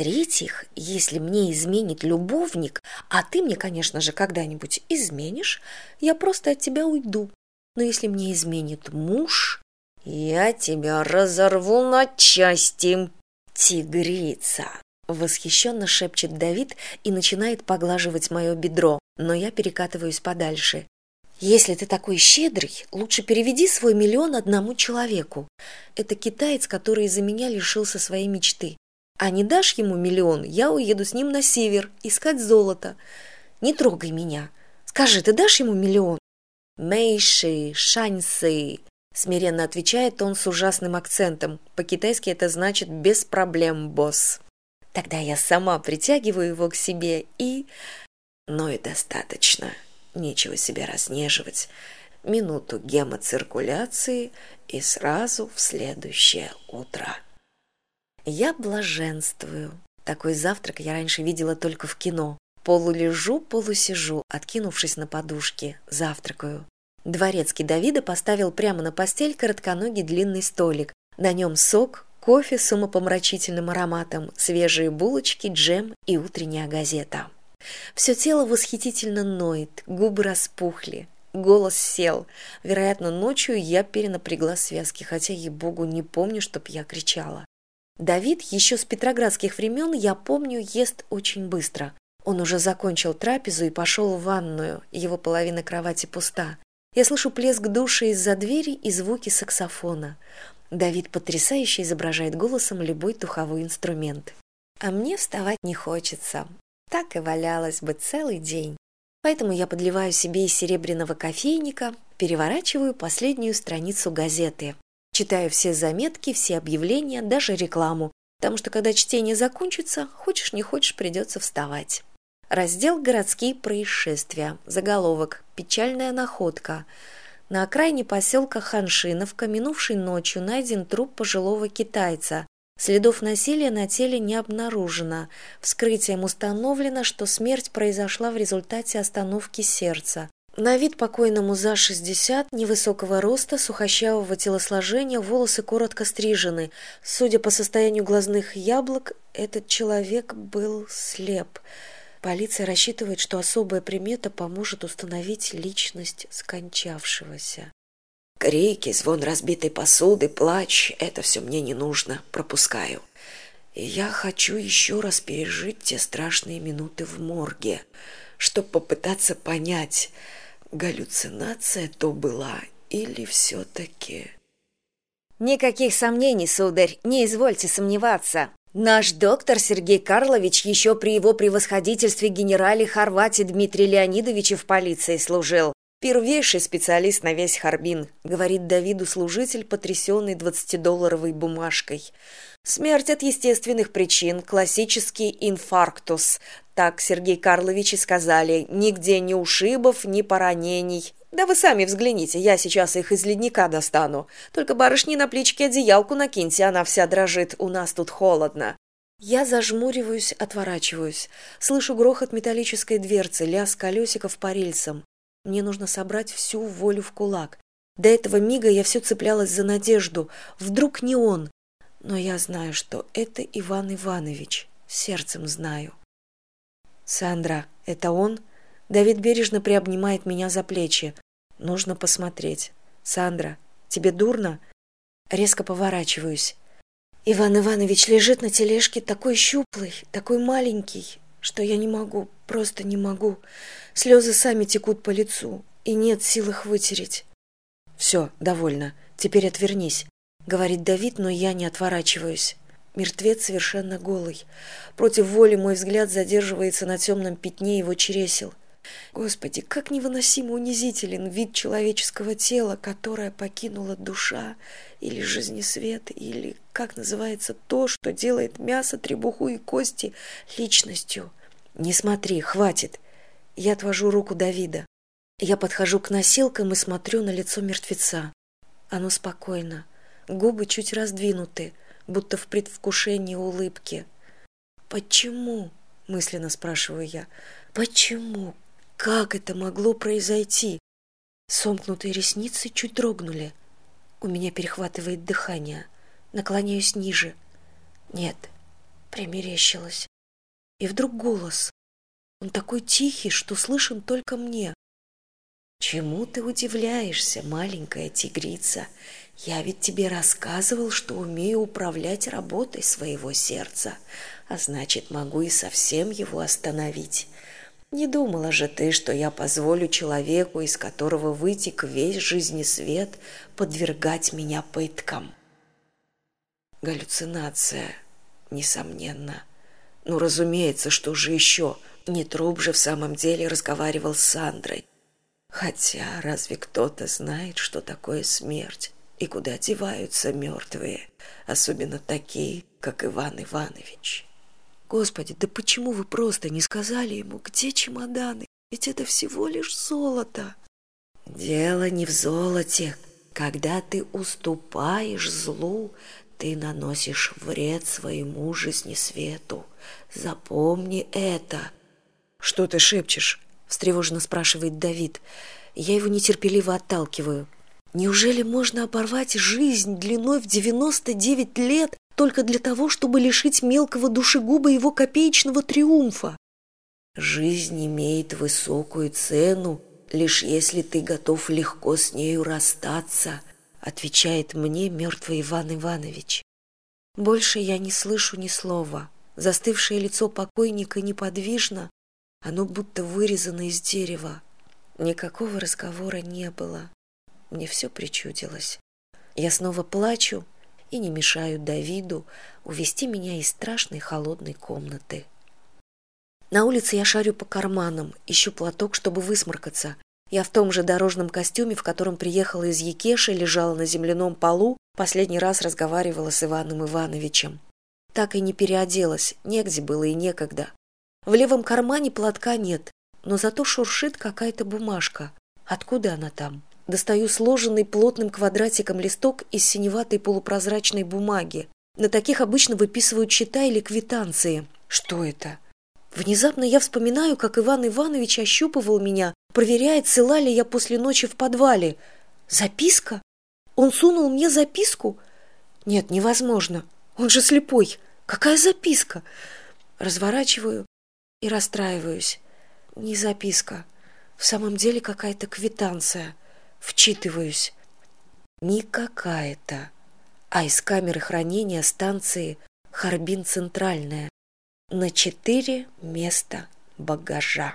в-третьих если мне изменит любовник а ты мне конечно же когда нибудь изменишь я просто от тебя уйду. Но если мне изменит муж я тебя разорву на части тигрица! Восхищенно шепчет давид и начинает поглаживать мое бедро но я перекатываюсь подальше. Если ты такой щедрый лучше переведи свой миллион одному человеку. Это китаец который из за меня лишился своей мечты а не дашь ему миллион я уеду с ним на север искать золото не трогай меня скажи ты дашь ему миллион мейши шаньсы смиренно отвечает он с ужасным акцентом по китайски это значит без проблем босс Тогда я сама притягиваю его к себе и... Но и достаточно. Нечего себя разнеживать. Минуту гемоциркуляции и сразу в следующее утро. Я блаженствую. Такой завтрак я раньше видела только в кино. Полулежу, полусижу, откинувшись на подушке, завтракаю. Дворецкий Давида поставил прямо на постель коротконогий длинный столик. На нем сок, кофе с умопомрачительным ароматом, свежие булочки, джем и утренняя газета. Все тело восхитительно ноет, губы распухли, голос сел. Вероятно, ночью я перенапрягла связки, хотя, ей-богу, не помню, чтоб я кричала. Давид еще с петроградских времен, я помню, ест очень быстро. Он уже закончил трапезу и пошел в ванную, его половина кровати пуста. Я слышу плеск души из-за двери и звуки саксофона. Давид потрясающе изображает голосом любой духовой инструмент. А мне вставать не хочется. Так и валялась бы целый день. Поэтому я подливаю себе из серебряного кофейника, переворачиваю последнюю страницу газеты. Читаю все заметки, все объявления, даже рекламу, потому что когда чтение закончится, хочешь не хочешь, придется вставать. Раздел «Городские происшествия», заголовок «Печальная находка», на окраине поселка Ханшиновка минувшей ночью найден труп пожилого китайца. Следов насилия на теле не обнаружено. Вскрытием установлено, что смерть произошла в результате остановки сердца. На вид покойному за 60, невысокого роста, сухощавого телосложения, волосы коротко стрижены. Судя по состоянию глазных яблок, этот человек был слеп. Полиция рассчитывает, что особая примета поможет установить личность скончавшегося. Крики, звон разбитой посуды, плач — это все мне не нужно, пропускаю. И я хочу еще раз пережить те страшные минуты в морге, чтобы попытаться понять, галлюцинация то была или все-таки... Никаких сомнений, сударь, не извольте сомневаться. Наш доктор Сергей Карлович еще при его превосходительстве генерале Хорватии Дмитрий Леонидовиче в полиции служил. Первейший специалист на весь Харбин, говорит Давиду служитель, потрясенный двадцатидолларовой бумажкой. Смерть от естественных причин, классический инфарктус. Так Сергей Карлович и сказали, нигде ни ушибов, ни поранений. Да вы сами взгляните, я сейчас их из ледника достану. Только барышни на плечке одеялку накиньте, она вся дрожит, у нас тут холодно. Я зажмуриваюсь, отворачиваюсь. Слышу грохот металлической дверцы, лязг колесиков по рельсам. Мне нужно собрать всю волю в кулак. До этого мига я все цеплялась за надежду. Вдруг не он. Но я знаю, что это Иван Иванович. Сердцем знаю. Сандра, это он? Давид бережно приобнимает меня за плечи. Нужно посмотреть. Сандра, тебе дурно? Резко поворачиваюсь. Иван Иванович лежит на тележке такой щуплый, такой маленький, что я не могу, просто не могу. Слезы сами текут по лицу, и нет сил их вытереть. Все, довольно. Теперь отвернись, говорит Давид, но я не отворачиваюсь. Мертвец совершенно голый. Против воли мой взгляд задерживается на темном пятне его чересел. Господи, как невыносимо унизителен вид человеческого тела, которое покинула душа или жизнесвет, или, как называется, то, что делает мясо, требуху и кости личностью. Не смотри, хватит. Я отвожу руку Давида. Я подхожу к носилкам и смотрю на лицо мертвеца. Оно спокойно, губы чуть раздвинуты, будто в предвкушении улыбки. «Почему?» — мысленно спрашиваю я. «Почему? Как это могло произойти? Сомкнутые ресницы чуть дрогнули. У меня перехватывает дыхание. Наклоняюсь ниже. Нет, Примерещилась. И вдруг голос. Он такой тихий, что слышен только мне. Чему ты удивляешься, маленькая тигрица? Я ведь тебе рассказывал, что умею управлять работой своего сердца, а значит, могу и совсем его остановить. Не думала же ты, что я позволю человеку, из которого вытек весь жизни свет, подвергать меня пыткам? Галлюцинация, несомненно. Ну, разумеется, что же еще? Не труп же в самом деле разговаривал с Сандрой. Хотя разве кто-то знает, что такое смерть и куда деваются мертвые, особенно такие, как Иван Иванович? Господи, да почему вы просто не сказали ему, где чемоданы? Ведь это всего лишь золото. Дело не в золоте. Когда ты уступаешь злу, ты наносишь вред своему жизнесвету. Запомни это. Что ты шепчешь? встревоженно спрашивает Давид. Я его нетерпеливо отталкиваю. Неужели можно оборвать жизнь длиной в девяносто девять лет только для того, чтобы лишить мелкого душегуба его копеечного триумфа? Жизнь имеет высокую цену, лишь если ты готов легко с нею расстаться, отвечает мне мертвый Иван Иванович. Больше я не слышу ни слова. Застывшее лицо покойника неподвижно, оно будто вырезано из дерева. Никакого разговора не было. Мне все причудилось. Я снова плачу и не мешаю Давиду увести меня из страшной холодной комнаты. На улице я шарю по карманам, ищу платок, чтобы высморкаться. Я в том же дорожном костюме, в котором приехала из Якеши, лежала на земляном полу, последний раз разговаривала с Иваном Ивановичем. Так и не переоделась, негде было и некогда. В левом кармане платка нет, но зато шуршит какая-то бумажка. Откуда она там? Достаю сложенный плотным квадратиком листок из синеватой полупрозрачной бумаги. На таких обычно выписывают счета или квитанции. Что это? Внезапно я вспоминаю, как Иван Иванович ощупывал меня, проверяет, цела ли я после ночи в подвале. Записка? Он сунул мне записку? Нет, невозможно. Он же слепой. Какая записка? Разворачиваю, и расстраиваюсь. Не записка. В самом деле какая-то квитанция. Вчитываюсь. Не какая-то, а из камеры хранения станции Харбин Центральная на четыре места багажа.